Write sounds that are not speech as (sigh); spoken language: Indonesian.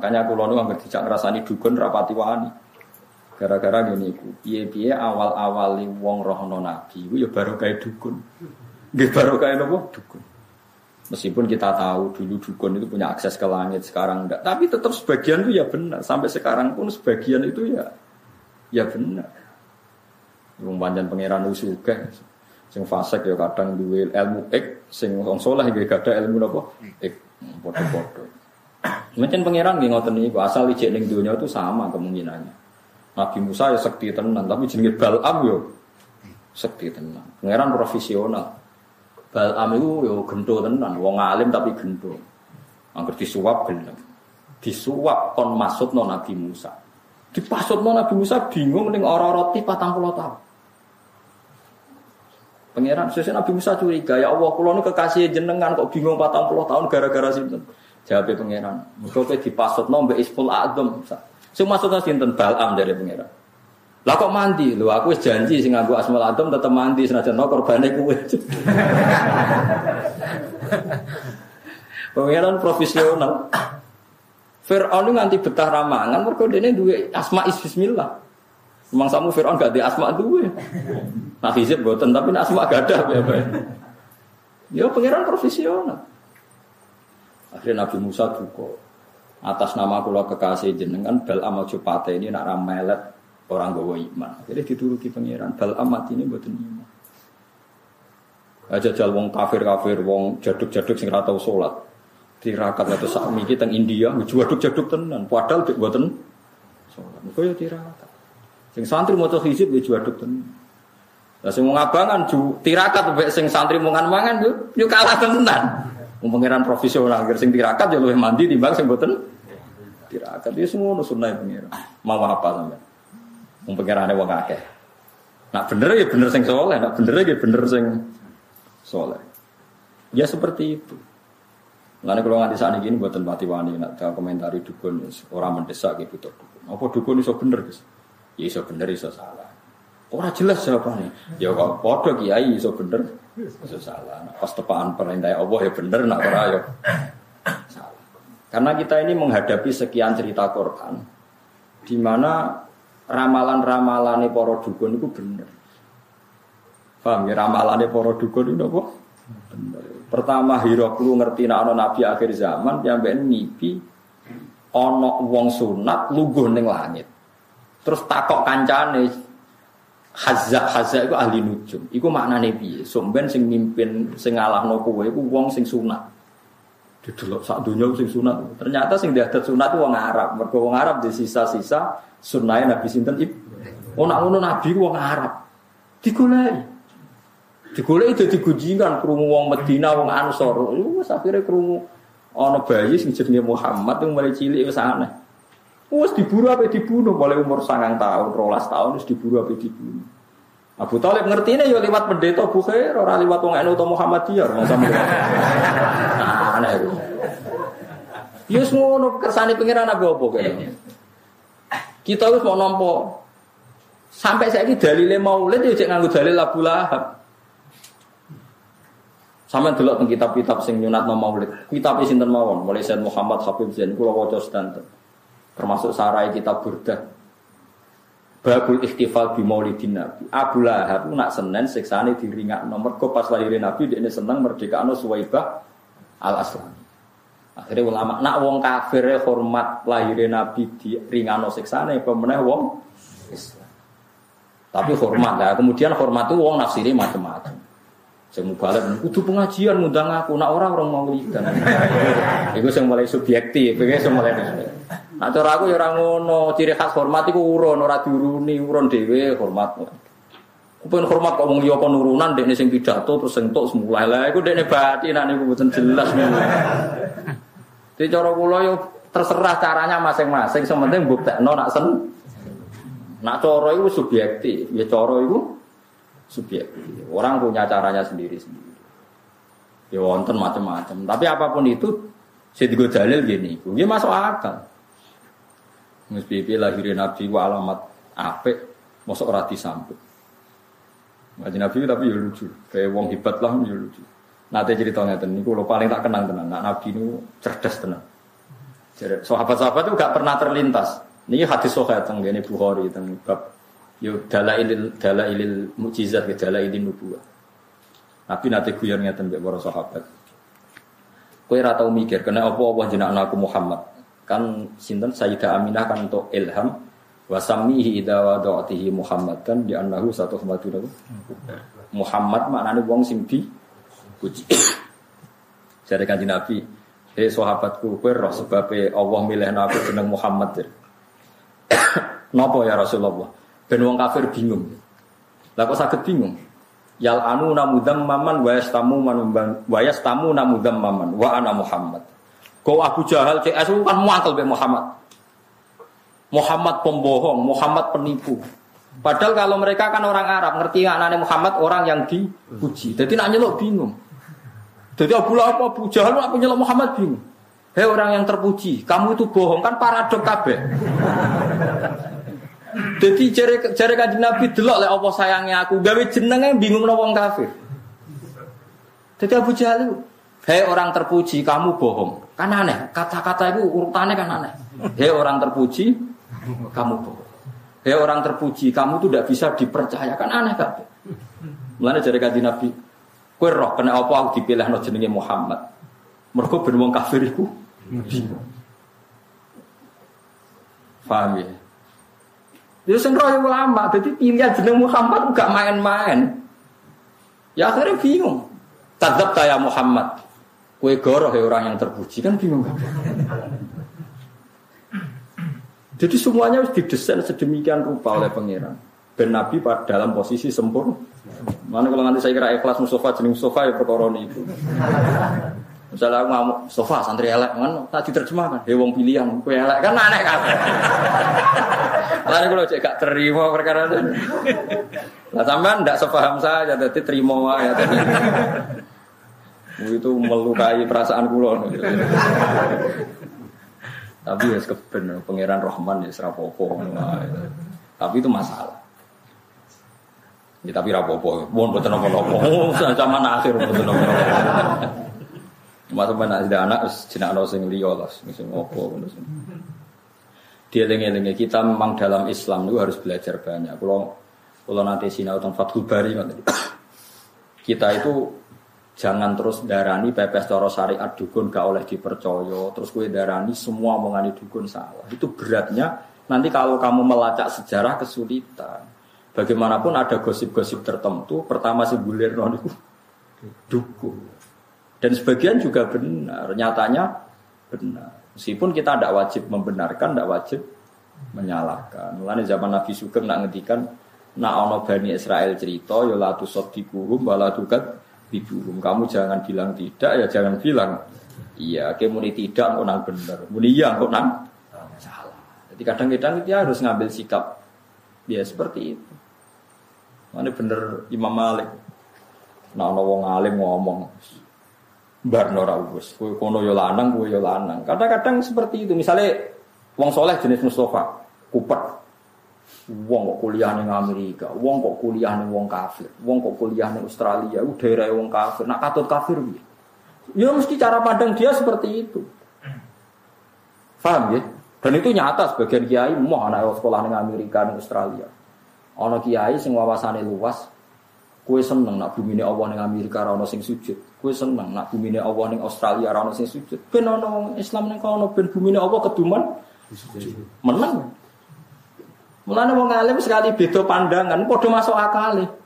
Makanya aku lalu nggak dijak ngerasani dukun rapati wani. Gara-gara gini ku, piye-piye awal-awali wong rohno nabi, itu ya baru kayak dukun. Gak baru kayak nopo dukun. Meskipun kita tahu dulu dukun itu punya akses ke langit, sekarang enggak. Tapi tetap sebagian itu ya benar. Sampai sekarang pun sebagian itu ya ya benar. Wong panjang pangeran usuga. Sing fasik ya kadang duwe ilmu ek, sing wong saleh nggih gadah ilmu napa? Ek. Padha-padha. Mungkin pangeran nggih ngoten niku, asal ijek ning dunia itu sama kemungkinannya. Nabi Musa ya sekti tenan, tapi jenenge Balam yo sekti tenan. Pangeran profesional. Balam itu yo gendo tenan, wong alim tapi gendo. Angger disuap gelem. Disuap kon maksudno Nabi Musa. Dipasutno Nabi Musa bingung ning ora-ora ti 40 tahun. Pangeran sesuai Nabi Musa curiga, ya Allah, kalau nu kekasih jenengan kok bingung 40 tahun gara-gara sinten. Jawabnya pangeran, mergo kowe dipasutno mbek Isful Adem. Sing maksudnya sinten Balam dari pangeran. Lah kok mandi? Lho aku janji sing nganggo Asmaul Adem tetep mandi senajan no korbane kuwe. (laughs) pangeran profesional. Fir'aun nganti betah ramangan mergo dene duwe asma is bismillah. Memang samu Fir'aun gak di asma duwe. Nah hizib boten tapi asma gak ada ya Ya pangeran profesional. Akhirnya Nabi Musa juga atas nama kula kekasih jenengan bal amal cupate ini nak ramelet orang gawa iman. Jadi dituruti pangeran bal amat ini buatan iman. Aja jal wong kafir kafir, wong jaduk jaduk sing ratau sholat. Tirakat atau sami kita India, jaduk jaduk tenan. Padahal buatan sholat. Kau ya tirakat. Sing santri tuh hizib ya jaduk tenan. Lah sing ngabangan ju tirakat sing santri mungan mangan yo kalah tenan. Pengiran profesional, agar sing tirakat jauh lebih mandi timbang sing boten tirakat. Dia semua nu sunnah pengiran. Mau apa sampe? Wong ada wong akeh. Nak bener ya bener sing soleh, nak bener ya bener sing soleh. Ya seperti itu. Lalu kalau nganti saat ini buatan mati wani, nak komentari dukun, orang mendesak gitu dukun. Apa dukun iso bener guys? Ya iso bener iso salah. Orang jelas jawabannya. Ya kok podo kiai iso bener, iso salah. Nah, pas tepaan perintah Allah ya bener, nak ora ya salah. Karena kita ini menghadapi sekian cerita Quran, di mana ramalan-ramalan para dukun itu bener. Paham ya ramalan para dukun itu apa? Bener. Pertama Hiroklu ngerti nak nabi akhir zaman, yang mimpi ono wong sunat luguh ning langit. Terus takok kancane Hazak hazak itu ahli nujum. Iku maknane piye? Somben sing mimpin sing ngalahno kowe iku wong sing sunat. Didelok sak donya sing sunat. Ternyata sing diadat sunat itu wong Arab. Mergo wong Arab di sisa-sisa sunahe Nabi sinten Ibrahim. Oh nak ngono Nabi wong Arab. Digoleki. Digoleki dadi gunjingan krungu wong Medina, wong Ansor. Wis akhire krungu ana bayi sing jenenge Muhammad yang mulai cilik wis aneh. Wes diburu apa dibunuh mulai umur sangang tahun, rolas tahun wis diburu apa dibunuh. Abu Talib ngerti ini ya lewat pendeta Bukhair, orang lewat wong NU atau Muhammadiyah, orang sama. Nah, aneh itu. Yus ya ngono kersane pengiran apa apa kayaknya. Kita harus mau nompo. Sampai saya ini dalile maulid ya cek nganggo dalil Abu Lahab. Sampai dulu kitab-kitab sing nyunat maulid. Kitab sinten mawon, mulai Sayyid Muhammad Habib Zain kula waca sedanten termasuk sarai kita burdah Babul ikhtifal bi maulidin Nabi. Abu Lahab nak senen siksane diringat nomor kok pas lahirin Nabi dia seneng merdeka anu Suwaibah al Aslam. Akhirnya ulama nak wong kafir hormat lahirin Nabi di ringano siksane pemenah wong Islam. Tapi hormat lah. Kemudian hormat itu wong nafsiri macam-macam. Saya mau balik, kudu pengajian ngundang aku, nak orang orang mau lihat. Itu saya mulai subjektif, itu saya mulai Nah cara aku ya ora ngono, ciri khas hormat iku urun, ora diuruni, urun dhewe hormat. Kupen hormat kok wong liya kon nurunan sing pidato terus sing tok semulai lah iku dekne batinan niku mboten jelas niku. Jadi cara terserah caranya masing-masing, sing penting mbuktekno nak sen. Nak cara subjektif, ya cara iku subjektif. Orang punya caranya sendiri-sendiri. Ya wonten macam-macam. Tapi apa pun itu, saya dalil gini, ini masuk akal. Mus pipi lahirin Nabi wa alamat apik mosok ora disambut. Ngaji Nabi tapi ya lucu, kayak wong hebat lah ya lucu. Nanti cerita ngeten niku lo paling tak kenang tenan. Nak Nabi nu cerdas tenan. Sahabat-sahabat itu gak pernah terlintas. Ini hadis sohail tentang ini Bukhari tentang bab yo dalailil dalailil mukjizat ke dalailin nubuwah. Nabi nanti guyon ngeten mbek para sahabat. Kowe ora mikir kena apa Allah jenakna aku Muhammad. Kan sinten Sayyidah Aminah kan untuk ilham wa samihi idza wada'tihi Muhammad kan di annahu satu khamatun Muhammad maknane wong sing di puji. Jare Nabi, "Hei sahabatku, kowe roh sebabe Allah milih aku jeneng Muhammad." (coughs) Napa ya Rasulullah? Ben wong kafir bingung. Lah kok saged bingung? Yal anu namudam maman wa yastamu manumban wa namudam maman wa ana Muhammad. Kau Abu Jahal CS kan muatal be Muhammad. Muhammad pembohong, Muhammad penipu. Padahal kalau mereka kan orang Arab, ngerti anaknya Muhammad orang yang dipuji. Jadi nak nyelok bingung. Jadi Abu Lahab, Abu Jahal, apa nyelok Muhammad bingung. Hei orang yang terpuji, kamu itu bohong kan paradok kabeh. Jadi jari jari kaji Nabi delok lek apa sayangnya aku gawe jenenge bingung no wong kafir. Jadi Abu Jahal hei orang terpuji kamu bohong. Kan aneh, kata-kata itu urutannya kan aneh. Hei orang terpuji kamu bohong. Hei orang terpuji kamu tuh tidak bisa dipercaya kan aneh kan? Mulane jari kaji Nabi, kue roh kena apa aku dipilih no jenenge Muhammad. Mereka ben wong kafir iku bingung. Paham ya? Ya roh ulama, jadi pilihan jeneng Muhammad gak main-main. Ya akhirnya bingung. Tadab ya Muhammad. Kue goroh ya orang yang terpuji kan bingung kan? Jadi semuanya harus didesain sedemikian rupa oleh pangeran. Ben Nabi pada dalam posisi sempurna. Mana kalau nanti saya kira ikhlas Mustafa jenis Mustafa ya perkara itu. Misalnya aku ngamuk sofa santri elek kan tak diterjemahkan. Ya wong pilihan kue elek kan aneh kan. Lalu kalau cek gak terima perkara itu. Nah sampean ndak sepaham saja jadi terima ya. Itu melukai perasaan kulo. Tapi ya keben pangeran Rahman ya serapopo. Tapi itu masalah. Ya tapi rapopo. Mohon betul nopo-nopo. Zaman akhir betul nopo-nopo. Masa ada anak jenak lo sing liya lah, sing opo Dia lengi-lengi kita memang dalam Islam itu harus belajar banyak. Kalau kalau nanti sinau tentang Fathul Bari kita itu jangan terus darani pepes coro syariat dukun gak oleh dipercaya terus kue darani semua omongan dukun salah itu beratnya nanti kalau kamu melacak sejarah kesulitan bagaimanapun ada gosip-gosip tertentu pertama si bulir itu dukun dan sebagian juga benar, nyatanya benar. Meskipun kita tidak wajib membenarkan, tidak wajib menyalahkan. Mulanya zaman Nabi Sugeng nak ngedikan, nak ono bani Israel cerita, ya latu sodikuhum, walatukat bibuhum. Kamu jangan bilang tidak, ya jangan bilang iya. Kamu muni tidak, kok nang benar. Muni iya, kok nang salah. Jadi kadang-kadang dia harus ngambil sikap. Ya seperti itu. Mana bener Imam Malik. Nah, ono wong alim ngomong, barno ra wis kowe kono yo lanang kowe yo lanang kadang-kadang seperti itu misalnya wong soleh jenis Mustafa kupet wong kok kuliah ning Amerika wong kok kuliah ning wong kafir wong kok kuliah ning Australia u daerah wong kafir nak katut kafir piye ya mesti cara pandang dia seperti itu paham ya dan itu nyata sebagian kiai mau anak sekolah ning Amerika ning Australia ana kiai sing wawasane luas Kue seneng nak bumi ini Allah ning Amerika rano sing sujud. Kue seneng nak bumi ini Allah ning Australia rano sing sujud. Ben ono Islam ning kono ben bumi ini Allah keduman menang. Mulane wong alim sekali beda pandangan, padha masuk akal.